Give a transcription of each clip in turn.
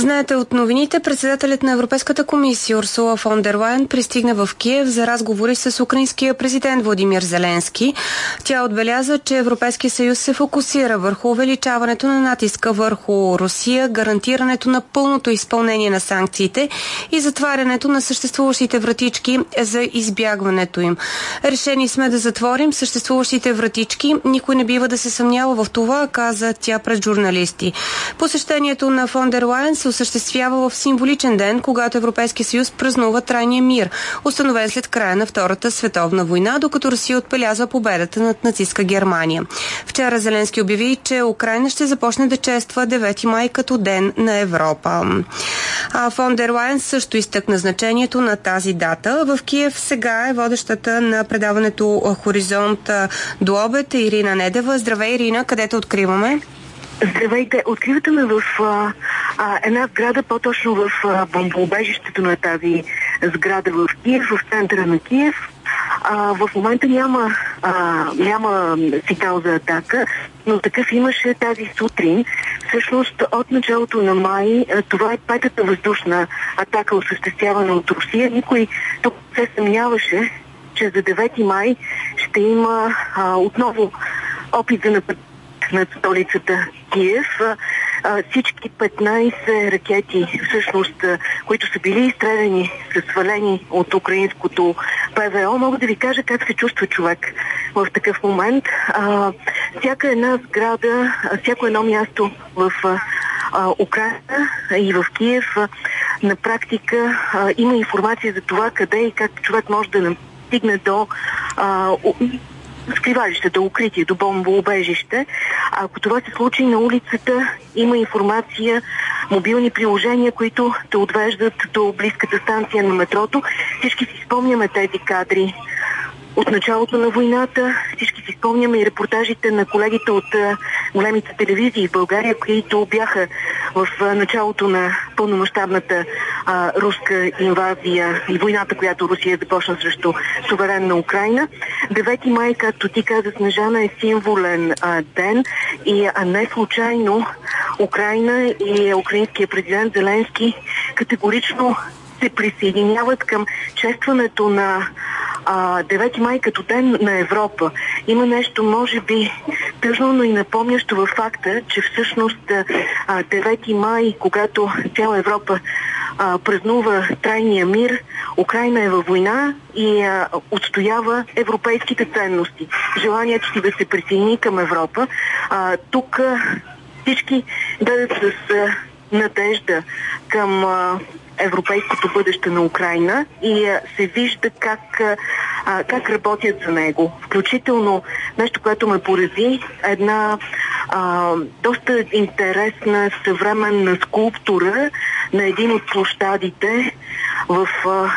Знаете от новините, председателят на Европейската комисия Урсула фон дер Лайен пристигна в Киев за разговори с украинския президент Владимир Зеленски. Тя отбеляза, че Европейския съюз се фокусира върху увеличаването на натиска върху Русия, гарантирането на пълното изпълнение на санкциите и затварянето на съществуващите вратички за избягването им. Решени сме да затворим съществуващите вратички. Никой не бива да се съмнява в това, каза тя пред журналисти. Посещението на фон дер Лайен се осъществява в символичен ден, когато Европейския съюз празнува трайния мир, установен след края на Втората световна война, докато Русия отбелязва победата над нацистска Германия. Вчера Зеленски обяви, че Украина ще започне да чества 9 май като ден на Европа. А фон Лайен също изтъкна значението на тази дата. В Киев сега е водещата на предаването Хоризонт до обед Ирина Недева. Здравей, Ирина, където откриваме? Здравейте, откривате ме в а, а, една сграда, по-точно в бомбоубежището на тази сграда в Киев, в центъра на Киев. А, в момента няма, а, няма сигнал за атака, но такъв имаше тази сутрин. Всъщност от началото на май това е петата въздушна атака, осъществявана от Русия. Никой тук се съмняваше, че за 9 май ще има а, отново опит за нападение над столицата Киев. Всички 15 ракети, всъщност, които са били изстреляни, са свалени от украинското ПВО. Мога да ви кажа как се чувства човек в такъв момент. Всяка една сграда, всяко едно място в Украина и в Киев на практика има информация за това къде и как човек може да стигне до скривалище, до укритие, до бомбоубежище. Ако това се случи на улицата, има информация, мобилни приложения, които те отвеждат до близката станция на метрото. Всички си спомняме тези кадри от началото на войната. Всички си спомняме и репортажите на колегите от големите телевизии в България, които бяха в началото на пълномащабната руска инвазия и войната, която Русия започна срещу суверенна Украина. 9 май, както ти каза, Снежана, е символен а, ден и а не случайно Украина и украинския президент Зеленски категорично се присъединяват към честването на а, 9 май като ден на Европа. Има нещо, може би, тъжно, но и напомнящо във факта, че всъщност а, 9 май, когато цяла Европа празнува трайния мир, Украина е във война и отстоява европейските ценности. Желанието си да се присъедини към Европа. Тук всички гледат с надежда към европейското бъдеще на Украина и се вижда как, как работят за него. Включително нещо, което ме порази, една а, доста интересна съвременна скулптура на един от площадите, в а,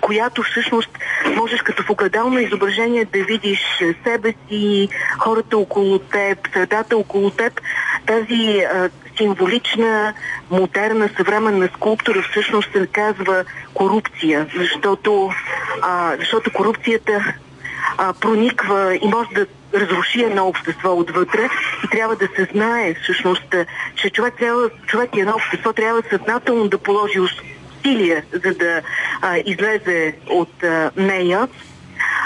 която всъщност можеш като в огледално изображение да видиш себе си, хората около теб, средата около теб. Тази а, символична, модерна, съвременна скулптура всъщност се казва корупция, защото, а, защото корупцията а, прониква и може да разруши едно общество отвътре и трябва да се знае всъщност, че човек, трябва, човек и едно общество трябва съзнателно да положи усилия, за да а, излезе от а, нея.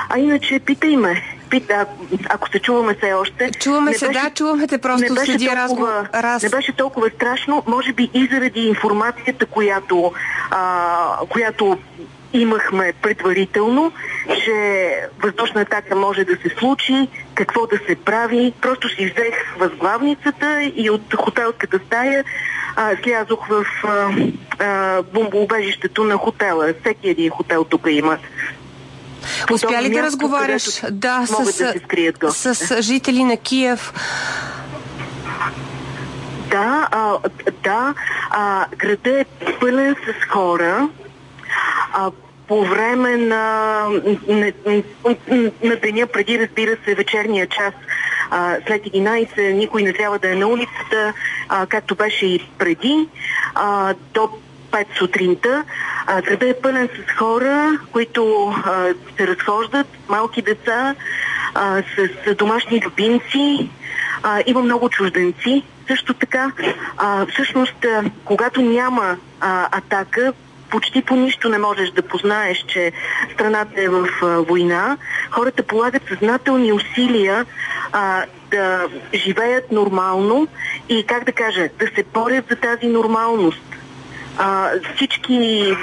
А иначе питай ме, пита, ако се чуваме все още. Чуваме се, беше, да, чуваме те, просто не беше толкова, раз... Не беше толкова страшно, може би и заради информацията, която, а, която имахме предварително, че въздушна атака може да се случи, какво да се прави. Просто си взех възглавницата и от хотелската стая а, слязох в а, а, бомбоубежището на хотела. Всеки един хотел тук има. Успя ли да разговаряш да, с, да с, жители на Киев? Да, а, да. А, града е пълен с хора. А, по време на, на, на деня, преди разбира се вечерния час, а, след 11, никой не трябва да е на улицата, а, както беше и преди, а, до 5 сутринта. А, града е пълен с хора, които а, се разхождат, малки деца, а, с, с домашни любимци. А, има много чужденци също така, а, всъщност, а, когато няма а, атака, почти по нищо не можеш да познаеш, че страната е в а, война. Хората полагат съзнателни усилия а, да живеят нормално и, как да кажа, да се борят за тази нормалност. А, всички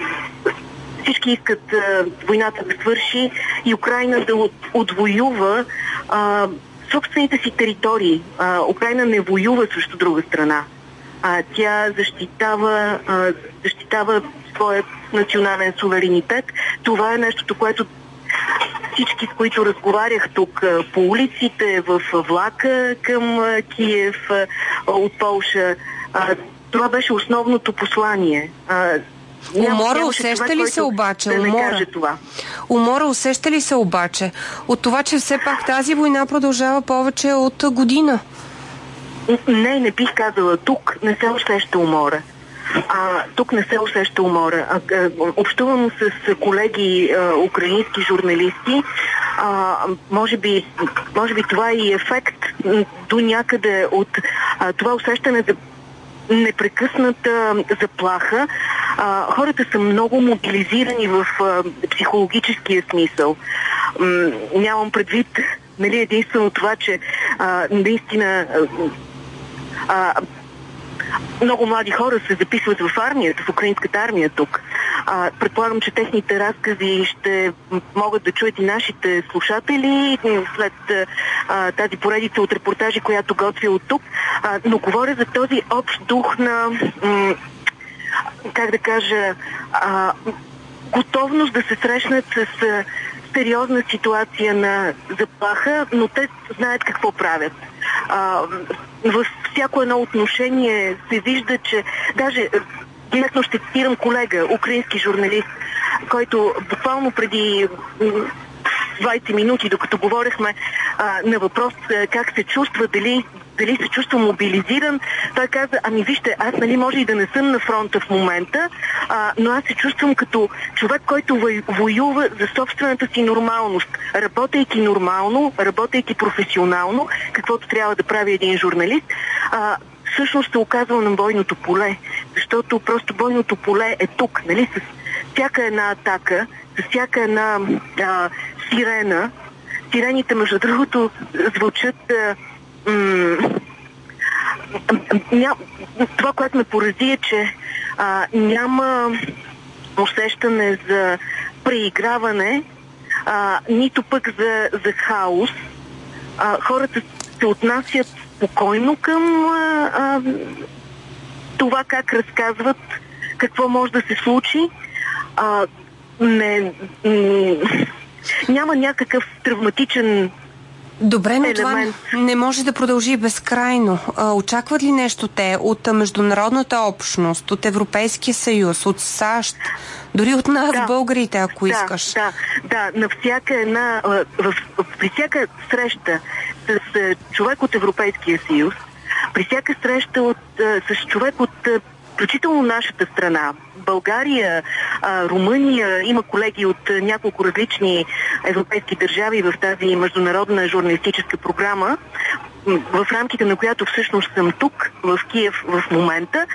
всички искат а, войната да свърши и Украина да от, отвоюва а, собствените си територии. А, Украина не воюва срещу друга страна. А, тя защитава, а, защитава своят национален суверенитет. Това е нещото, което всички, с които разговарях тук по улиците, в влака към Киев, от Полша, това беше основното послание. Умора усеща ли се обаче? Да умора. каже това. Умора усеща ли се обаче? От това, че все пак тази война продължава повече от година. Не, не бих казала. Тук не се усеща умора. А, тук не се усеща умора. А, а, общувам с колеги а, украински журналисти. А, може, би, може би това е и ефект до някъде от а, това усещане за непрекъсната заплаха. А, хората са много мобилизирани в а, психологическия смисъл. М- нямам предвид нали, единствено това, че а, наистина а, много млади хора се записват в армията, в украинската армия тук. А, предполагам, че техните разкази ще могат да чуят и нашите слушатели след а, тази поредица от репортажи, която готвя от тук. А, но говоря за този общ дух на, как да кажа, а, готовност да се срещнат с а, сериозна ситуация на заплаха, но те знаят какво правят. А, във всяко едно отношение се вижда, че даже директно ще цитирам колега, украински журналист, който буквално преди 20 минути, докато говорихме а, на въпрос а, как се чувства, дали, дали се чувства мобилизиран, той каза, ами вижте, аз нали може и да не съм на фронта в момента, а, но аз се чувствам като човек, който воюва за собствената си нормалност, работейки нормално, работейки професионално, каквото трябва да прави един журналист, а, всъщност се оказва на бойното поле, защото просто бойното поле е тук, нали, с всяка една атака, с всяка една а, сирена. Сирените, между другото, звучат... А, ня... Това, което ме порази е, че а, няма усещане за преиграване, а, нито пък за, за хаос. А, хората се отнасят спокойно към а, това как разказват какво може да се случи. А, не, няма някакъв травматичен Добре, но това не може да продължи безкрайно. Очакват ли нещо те от международната общност, от Европейския съюз, от САЩ, дори от нас, да, българите, ако да, искаш? Да, да, на всяка една, в, при всяка среща с човек от Европейския съюз, при всяка среща от, с човек от включително нашата страна, България, Румъния, има колеги от няколко различни европейски държави в тази международна журналистическа програма, в рамките на която всъщност съм тук, в Киев в момента,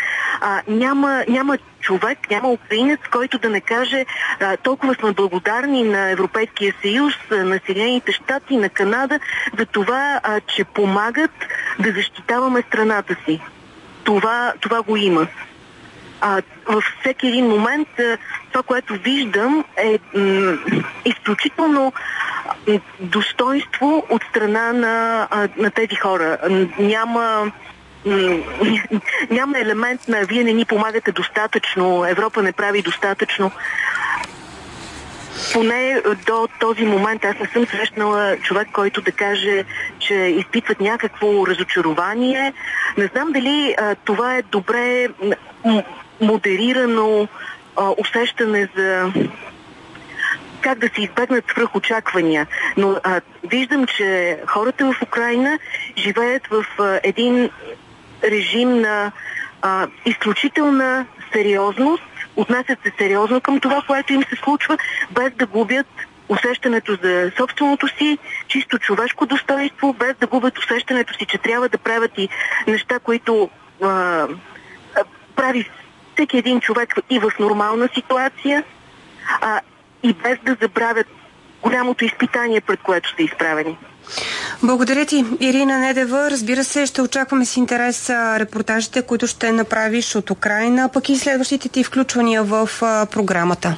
а, няма, няма човек, няма украинец, който да не каже а, толкова сме благодарни на Европейския съюз, на Съединените щати, на Канада, за това, а, че помагат да защитаваме страната си. Това, това го има а, във всеки един момент това, което виждам е изключително достоинство от страна на, на тези хора. Няма няма елемент на вие не ни помагате достатъчно, Европа не прави достатъчно. Поне до този момент аз не съм срещнала човек, който да каже, че изпитват някакво разочарование. Не знам дали а, това е добре модерирано а, усещане за как да се избегнат свръхочаквания. Но а, виждам, че хората в Украина живеят в а, един режим на а, изключителна сериозност, отнасят се сериозно към това, което им се случва, без да губят усещането за собственото си чисто човешко достоинство, без да губят усещането си, че трябва да правят и неща, които а, а, прави всеки един човек и в нормална ситуация, а, и без да забравят голямото изпитание, пред което са изправени. Благодаря ти, Ирина Недева. Разбира се, ще очакваме с интерес репортажите, които ще направиш от Украина, пък и следващите ти включвания в програмата.